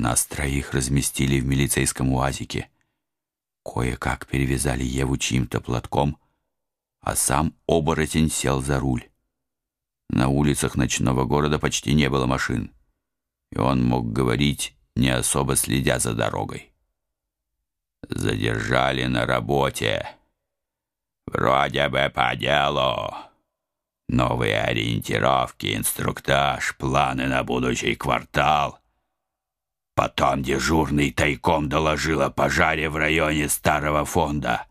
Нас троих разместили в милицейском уазике. Кое-как перевязали Еву чьим-то платком, а сам оборотень сел за руль. На улицах ночного города почти не было машин, и он мог говорить, не особо следя за дорогой. «Задержали на работе. Вроде бы по делу. Новые ориентировки, инструктаж, планы на будущий квартал». Потом дежурный тайком доложил о пожаре в районе старого фонда.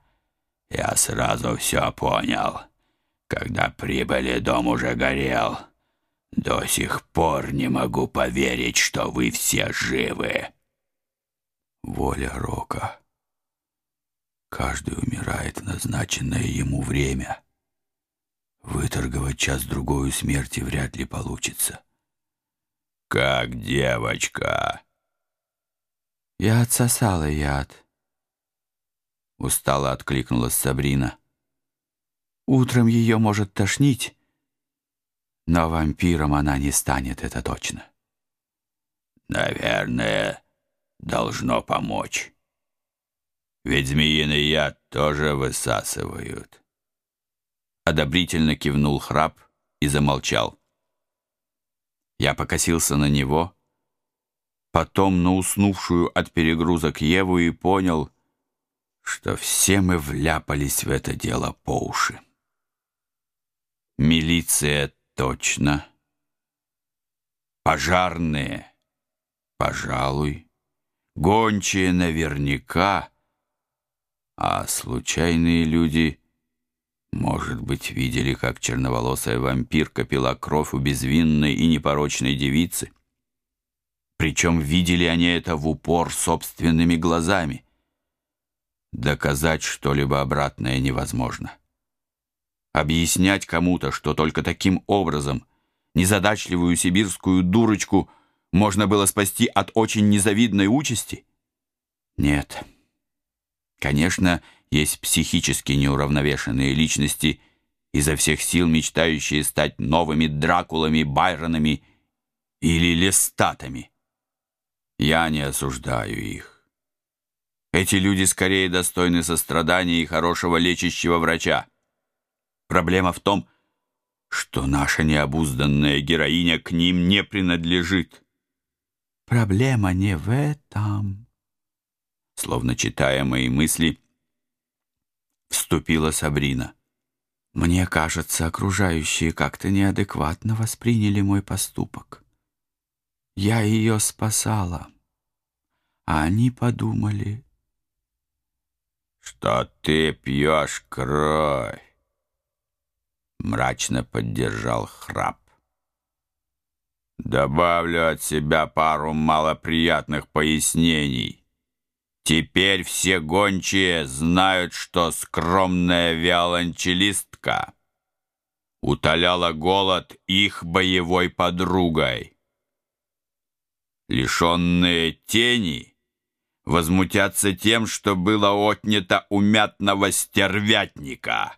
Я сразу все понял. Когда прибыли, дом уже горел. До сих пор не могу поверить, что вы все живы. Воля Рока. Каждый умирает в назначенное ему время. Выторговать час-другую смерти вряд ли получится. «Как девочка!» «Я отсосала яд», — устало откликнулась Сабрина. «Утром ее может тошнить, но вампиром она не станет, это точно». «Наверное, должно помочь. Ведь змеиный яд тоже высасывают». Одобрительно кивнул храп и замолчал. Я покосился на него — потом на уснувшую от перегрузок Еву и понял, что все мы вляпались в это дело по уши. Милиция точно. Пожарные, пожалуй. Гончие наверняка. А случайные люди, может быть, видели, как черноволосая вампирка пила кровь у безвинной и непорочной девицы. Причем видели они это в упор собственными глазами. Доказать что-либо обратное невозможно. Объяснять кому-то, что только таким образом незадачливую сибирскую дурочку можно было спасти от очень незавидной участи? Нет. Конечно, есть психически неуравновешенные личности, изо всех сил мечтающие стать новыми Дракулами, Байронами или Лестатами. Я не осуждаю их. Эти люди скорее достойны сострадания и хорошего лечащего врача. Проблема в том, что наша необузданная героиня к ним не принадлежит. Проблема не в этом. Словно читая мои мысли, вступила Сабрина. Мне кажется, окружающие как-то неадекватно восприняли мой поступок. Я ее спасала. А они подумали, что ты пьешь кровь. Мрачно поддержал храп. Добавлю от себя пару малоприятных пояснений. Теперь все гончие знают, что скромная виолончелистка утоляла голод их боевой подругой лишенные тени, возмутятся тем, что было отнято у мятного стервятника.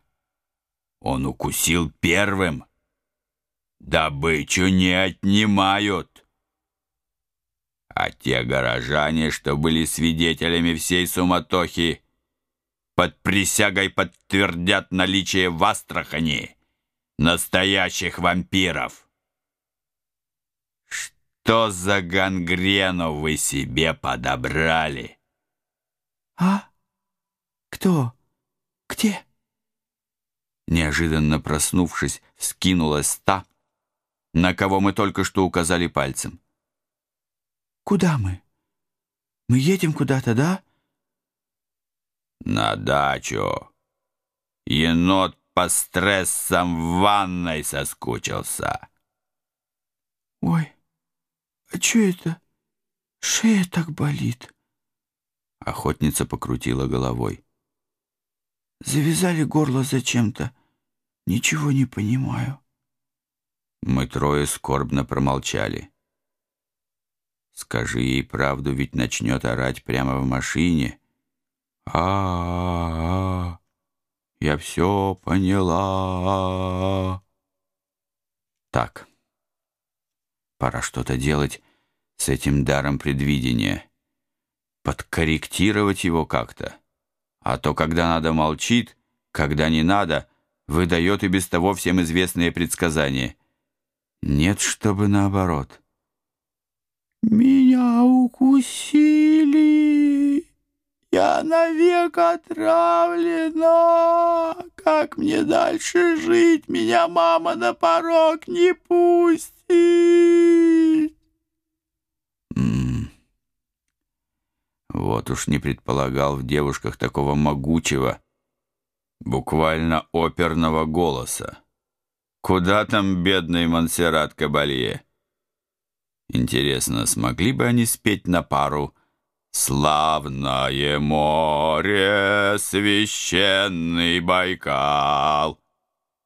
Он укусил первым. Добычу не отнимают. А те горожане, что были свидетелями всей суматохи, под присягой подтвердят наличие в Астрахани настоящих вампиров. Что за гангрену вы себе подобрали? А? Кто? Где? Неожиданно проснувшись, скинулась та, на кого мы только что указали пальцем. Куда мы? Мы едем куда-то, да? На дачу. Енот по стрессам в ванной соскучился. Ой, «А что это? Шея так болит!» Охотница покрутила головой. «Завязали горло зачем-то. Ничего не понимаю». Мы трое скорбно промолчали. «Скажи ей правду, ведь начнет орать прямо в машине». «А-а-а! Я все поняла!» «Так, Пора что-то делать с этим даром предвидения. Подкорректировать его как-то. А то, когда надо, молчит, когда не надо, выдает и без того всем известные предсказания. Нет, чтобы наоборот. «Меня укусили!» Я навек отравлена. Как мне дальше жить? Меня мама на порог не пустит. Вот уж не предполагал в девушках такого могучего, буквально оперного голоса. Куда там бедный Монсеррат Кабалье? Интересно, смогли бы они спеть на пару Славное море, священный Байкал.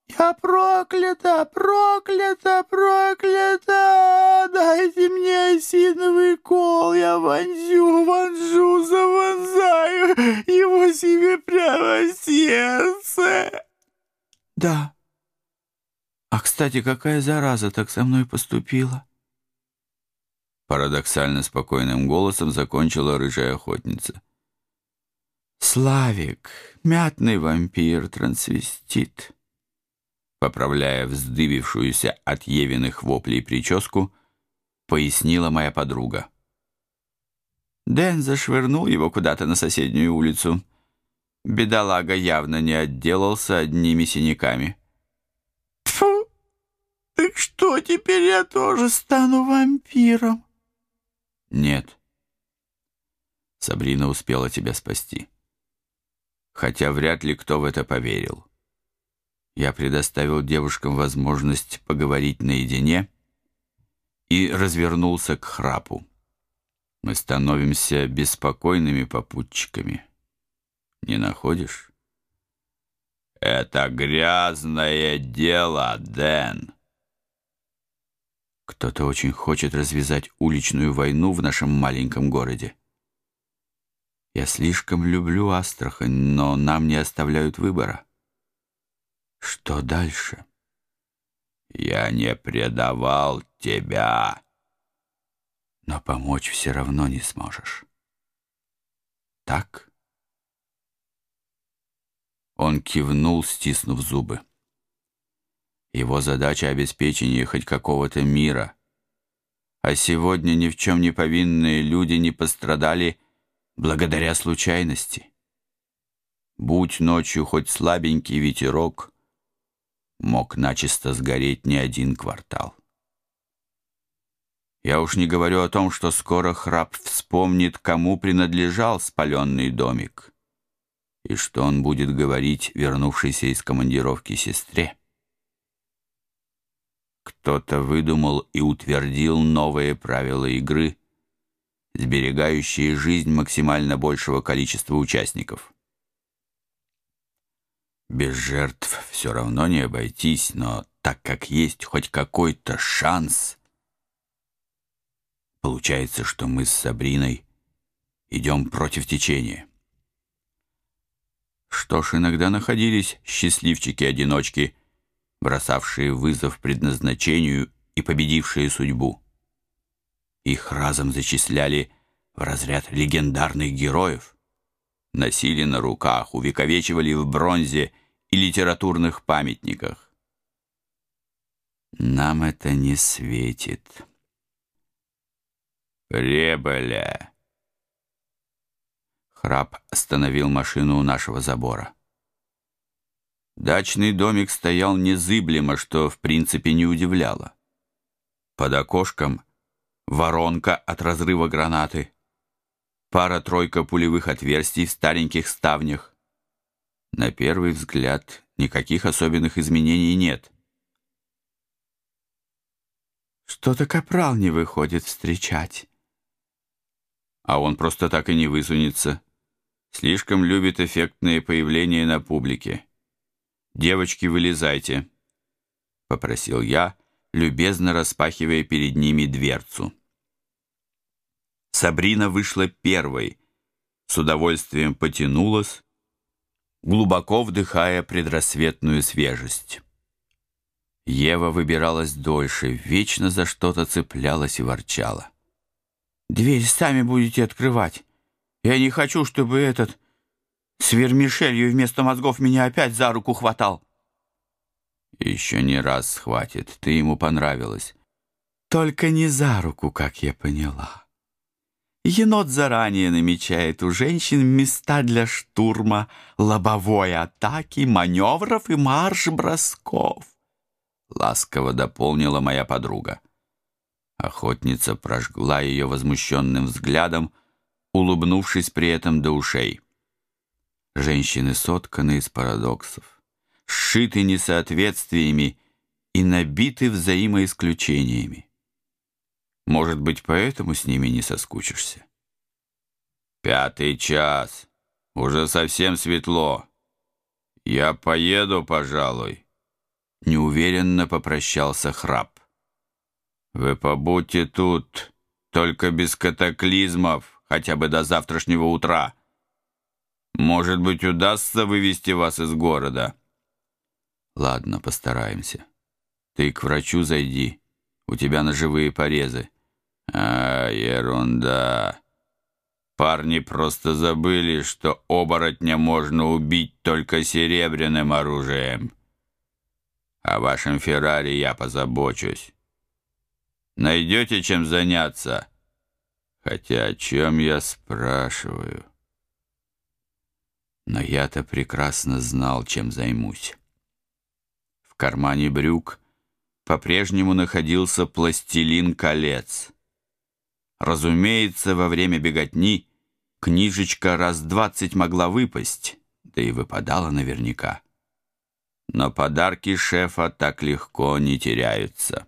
Я проклята, проклята, проклята! Дайте мне осиновый кол, я вонзю, себе прямо в сердце. Да. А, кстати, какая зараза так со мной поступила? Парадоксально спокойным голосом закончила рыжая охотница. «Славик, мятный вампир-трансвестит», поправляя вздыбившуюся от Евиных воплей прическу, пояснила моя подруга. Дэн зашвырнул его куда-то на соседнюю улицу. Бедолага явно не отделался одними синяками. «Тьфу! Так что, теперь я тоже стану вампиром?» Нет. Сабрина успела тебя спасти. Хотя вряд ли кто в это поверил. Я предоставил девушкам возможность поговорить наедине и развернулся к храпу. Мы становимся беспокойными попутчиками. Не находишь? Это грязное дело, Дэн. Кто-то очень хочет развязать уличную войну в нашем маленьком городе. Я слишком люблю Астрахань, но нам не оставляют выбора. Что дальше? Я не предавал тебя. Но помочь все равно не сможешь. Так? Он кивнул, стиснув зубы. Его задача — обеспечение хоть какого-то мира. А сегодня ни в чем не повинные люди не пострадали благодаря случайности. Будь ночью хоть слабенький ветерок, мог начисто сгореть не один квартал. Я уж не говорю о том, что скоро храп вспомнит, кому принадлежал спаленный домик, и что он будет говорить вернувшейся из командировки сестре. Кто-то выдумал и утвердил новые правила игры, сберегающие жизнь максимально большего количества участников. Без жертв все равно не обойтись, но так как есть хоть какой-то шанс, получается, что мы с Сабриной идем против течения. Что ж, иногда находились счастливчики-одиночки — бросавшие вызов предназначению и победившие судьбу. Их разом зачисляли в разряд легендарных героев, носили на руках, увековечивали в бронзе и литературных памятниках. Нам это не светит. Прибыли. Храп остановил машину у нашего забора. Дачный домик стоял незыблемо, что в принципе не удивляло. Под окошком воронка от разрыва гранаты, пара-тройка пулевых отверстий в стареньких ставнях. На первый взгляд никаких особенных изменений нет. Что-то капрал не выходит встречать. А он просто так и не высунется. Слишком любит эффектные появления на публике. «Девочки, вылезайте», — попросил я, любезно распахивая перед ними дверцу. Сабрина вышла первой, с удовольствием потянулась, глубоко вдыхая предрассветную свежесть. Ева выбиралась дольше, вечно за что-то цеплялась и ворчала. Дверь сами будете открывать. Я не хочу, чтобы этот с вермишелью вместо мозгов меня опять за руку хватал. Еще не раз схватит. Ты ему понравилась. Только не за руку, как я поняла. Енот заранее намечает у женщин места для штурма, лобовой атаки, маневров и марш-бросков. Ласково дополнила моя подруга. Охотница прожгла ее возмущенным взглядом, улыбнувшись при этом до ушей. Женщины сотканы из парадоксов, сшиты несоответствиями и набиты взаимоисключениями. Может быть, поэтому с ними не соскучишься? Пятый час. Уже совсем светло. Я поеду, пожалуй. Неуверенно попрощался храп. Вы побудьте тут, только без катаклизмов, хотя бы до завтрашнего утра. Может быть, удастся вывести вас из города. Ладно, постараемся. Ты к врачу зайди. У тебя ножевые порезы. А, ерунда. Парни просто забыли, что оборотня можно убить только серебряным оружием. О вашем Феррари я позабочусь. Найдете чем заняться? Хотя о чем я спрашиваю? Но я-то прекрасно знал, чем займусь. В кармане брюк по-прежнему находился пластилин колец. Разумеется, во время беготни книжечка раз двадцать могла выпасть, да и выпадала наверняка. Но подарки шефа так легко не теряются.